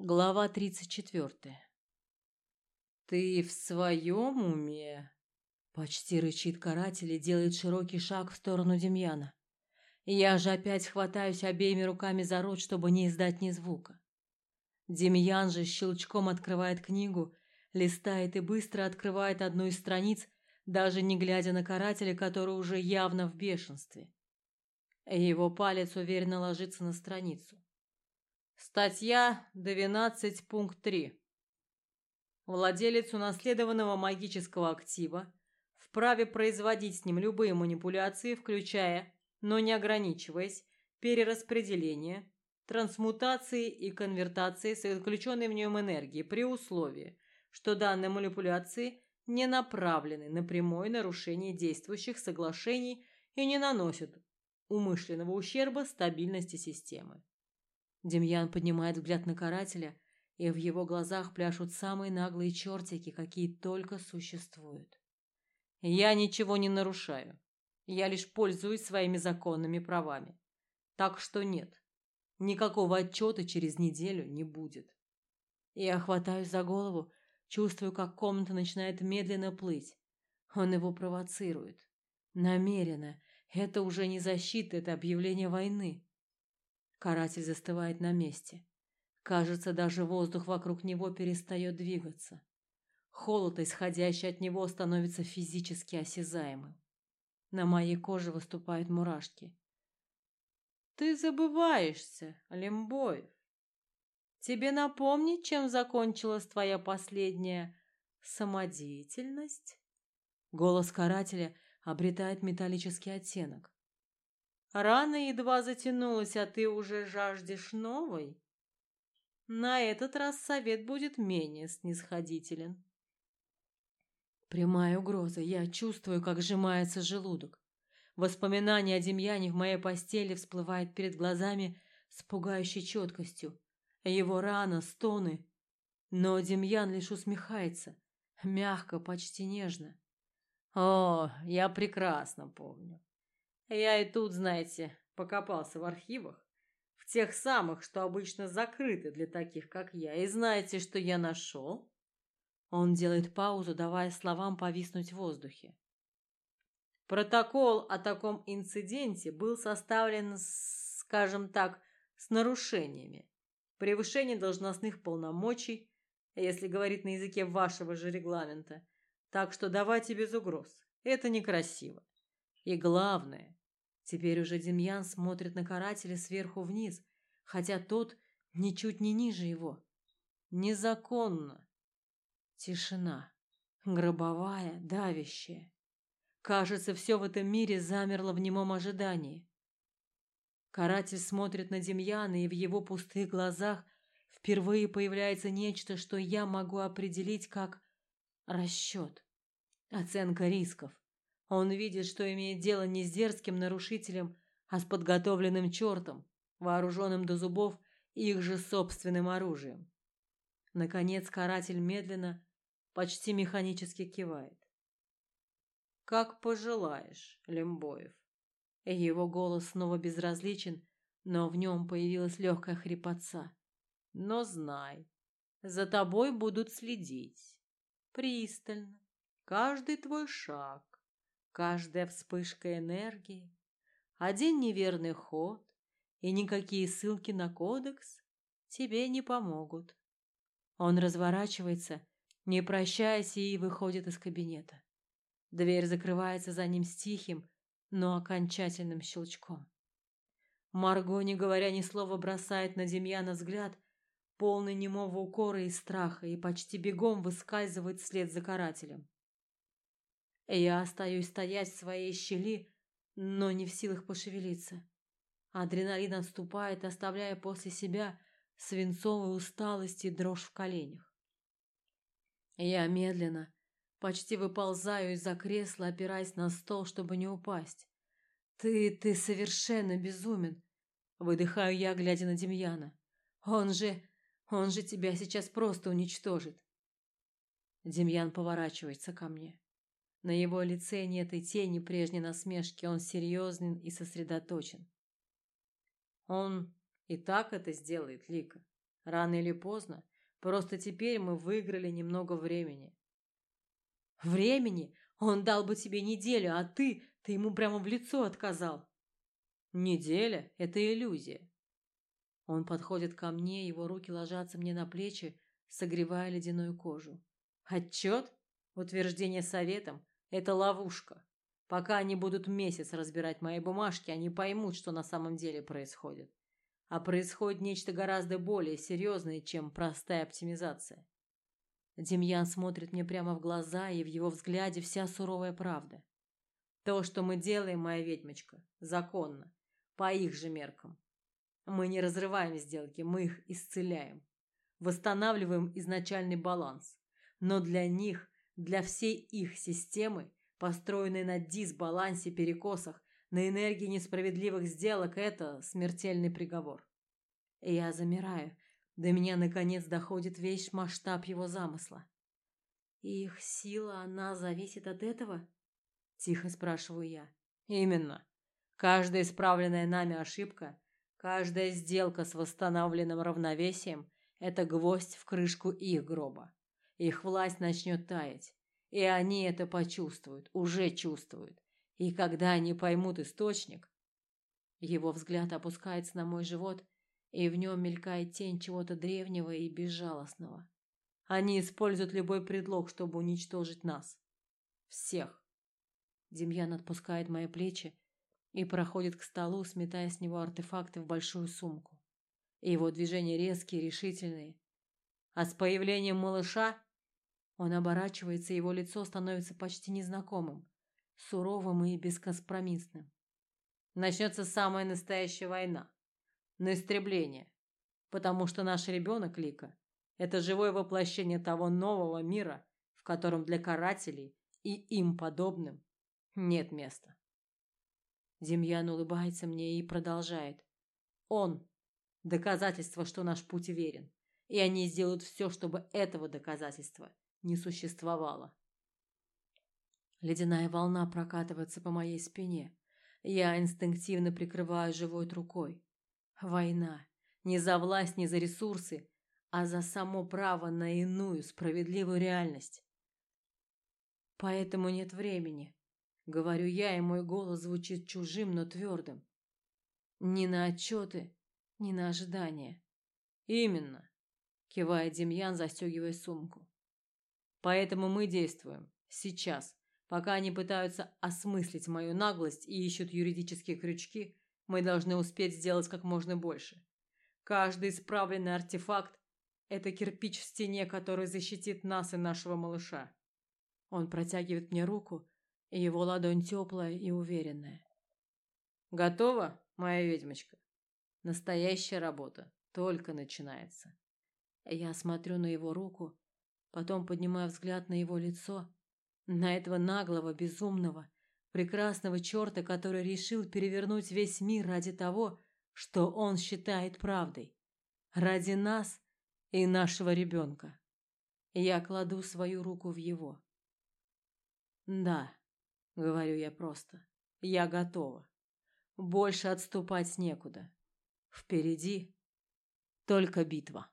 Глава тридцать четвертая. «Ты в своем уме?» Почти рычит каратель и делает широкий шаг в сторону Демьяна. Я же опять хватаюсь обеими руками за рот, чтобы не издать ни звука. Демьян же щелчком открывает книгу, листает и быстро открывает одну из страниц, даже не глядя на карателя, который уже явно в бешенстве. Его палец уверенно ложится на страницу. Статья 12 пункт 3. Владелец унаследованного магического актива вправе производить с ним любые манипуляции, включая, но не ограничиваясь, перераспределение, трансмутации и конвертации с заключенной в нем энергии при условии, что данные манипуляции не направлены на прямое нарушение действующих соглашений и не наносят умышленного ущерба стабильности системы. Демьян поднимает взгляд на карателя, и в его глазах пляшут самые наглые чертики, какие только существуют. Я ничего не нарушаю. Я лишь пользуюсь своими законными правами. Так что нет. Никакого отчета через неделю не будет. Я хватаюсь за голову, чувствую, как комната начинает медленно плыть. Он его провоцирует. Намеренно. Это уже не защита, это объявление войны. Каратель застывает на месте. Кажется, даже воздух вокруг него перестает двигаться. Холод, исходящий от него, становится физически осязаемым. На моей коже выступают мурашки. Ты забываешься, Лембоев. Тебе напомнить, чем закончилась твоя последняя самодеятельность? Голос карателя обретает металлический оттенок. Рана едва затянулась, а ты уже жаждешь новой? На этот раз совет будет менее снисходителен. Прямая угроза. Я чувствую, как сжимается желудок. Воспоминание о Демьяне в моей постели всплывает перед глазами с пугающей четкостью. Его рана, стоны. Но Демьян лишь усмехается, мягко, почти нежно. О, я прекрасно помню. Я и тут, знаете, покопался в архивах, в тех самых, что обычно закрыты для таких, как я. И знаете, что я нашел? Он делает паузу, давая словам повиснуть в воздухе. Протокол о таком инциденте был составлен, скажем так, с нарушениями. Превышение должностных полномочий, если говорить на языке вашего же регламента. Так что давайте без угроз. Это некрасиво. И главное, Теперь уже Демьян смотрит на карателя сверху вниз, хотя тот ничуть не ниже его. Незаконно. Тишина. Гробовая, давящая. Кажется, все в этом мире замерло в немом ожидании. Каратель смотрит на Демьяна, и в его пустых глазах впервые появляется нечто, что я могу определить как расчет, оценка рисков. Он видит, что имеет дело не с дерзким нарушителем, а с подготовленным чертом, вооруженным до зубов их же собственным оружием. Наконец каратель медленно, почти механически кивает. Как пожелаешь, Лембоев. Его голос снова безразличен, но в нем появилась легкая хрипотца. Но знай, за тобой будут следить пристально, каждый твой шаг, Каждая вспышка энергии, один неверный ход и никакие ссылки на кодекс тебе не помогут. Он разворачивается, не прощаясь, и выходит из кабинета. Дверь закрывается за ним с тихим, но окончательным щелчком. Марго, не говоря ни слова, бросает на Демьяна взгляд, полный немого укора и страха, и почти бегом выскальзывает вслед за карателем. Я остаюсь стоять в своей щели, но не в силах пошевелиться. Адреналин отступает, оставляя после себя свинцовую усталость и дрожь в коленях. Я медленно, почти выползаю из-за кресла, опираясь на стол, чтобы не упасть. Ты, ты совершенно безумен, выдыхаю я, глядя на Демьяна. Он же, он же тебя сейчас просто уничтожит. Демьян поворачивается ко мне. На его лице нет и тени прежней насмешки, он серьезен и сосредоточен. Он и так это сделает, Лика. Рано или поздно. Просто теперь мы выиграли немного времени. Времени? Он дал бы тебе неделю, а ты, ты ему прямо в лицо отказал. Неделя – это иллюзия. Он подходит ко мне, его руки ложатся мне на плечи, согревая ледяную кожу. Отчет? Утверждение советом – это ловушка. Пока они будут месяц разбирать мои бумажки, они поймут, что на самом деле происходит. А происходит нечто гораздо более серьезное, чем простая оптимизация. Демьян смотрит мне прямо в глаза, и в его взгляде вся суровая правда. То, что мы делаем, моя ведьмочка, законно, по их же меркам. Мы не разрываем сделки, мы их исцеляем. Восстанавливаем изначальный баланс. Но для них, для всей их системы, построенной на дисбалансе, перекосах, на энергии несправедливых сделок, это смертельный приговор. И я замираю. До меня наконец доходит весь масштаб его замысла. их сила, она зависит от этого? Тихо спрашиваю я. Именно. Каждая исправленная нами ошибка, каждая сделка с восстановленным равновесием – это гвоздь в крышку их гроба. Их власть начнет таять. И они это почувствуют, уже чувствуют. И когда они поймут источник, его взгляд опускается на мой живот, и в нем мелькает тень чего-то древнего и безжалостного. Они используют любой предлог, чтобы уничтожить нас. Всех. Демьян отпускает мои плечи и проходит к столу, сметая с него артефакты в большую сумку. Его движения резкие, решительные. А с появлением малыша он оборачивается, его лицо становится почти незнакомым суровым и бескомпромиссным. Начнется самая настоящая война. На истребление. Потому что наш ребенок, Лика, это живое воплощение того нового мира, в котором для карателей и им подобным нет места. Демьян улыбается мне и продолжает. Он – доказательство, что наш путь верен, и они сделают все, чтобы этого доказательства не существовало. Ледяная волна прокатывается по моей спине. Я инстинктивно прикрываю живой рукой. Война. Не за власть, не за ресурсы, а за само право на иную, справедливую реальность. Поэтому нет времени. Говорю я, и мой голос звучит чужим, но твердым. Ни на отчеты, ни на ожидания. Именно, кивает Демьян, застегивая сумку. Поэтому мы действуем. Сейчас. Пока они пытаются осмыслить мою наглость и ищут юридические крючки, мы должны успеть сделать как можно больше. Каждый исправленный артефакт – это кирпич в стене, который защитит нас и нашего малыша. Он протягивает мне руку, и его ладонь теплая и уверенная. Готова, моя ведьмочка? Настоящая работа только начинается. Я смотрю на его руку, потом поднимаю взгляд на его лицо на этого наглого, безумного, прекрасного черта, который решил перевернуть весь мир ради того, что он считает правдой. Ради нас и нашего ребенка. Я кладу свою руку в его. Да, говорю я просто. Я готова. Больше отступать некуда. Впереди только битва.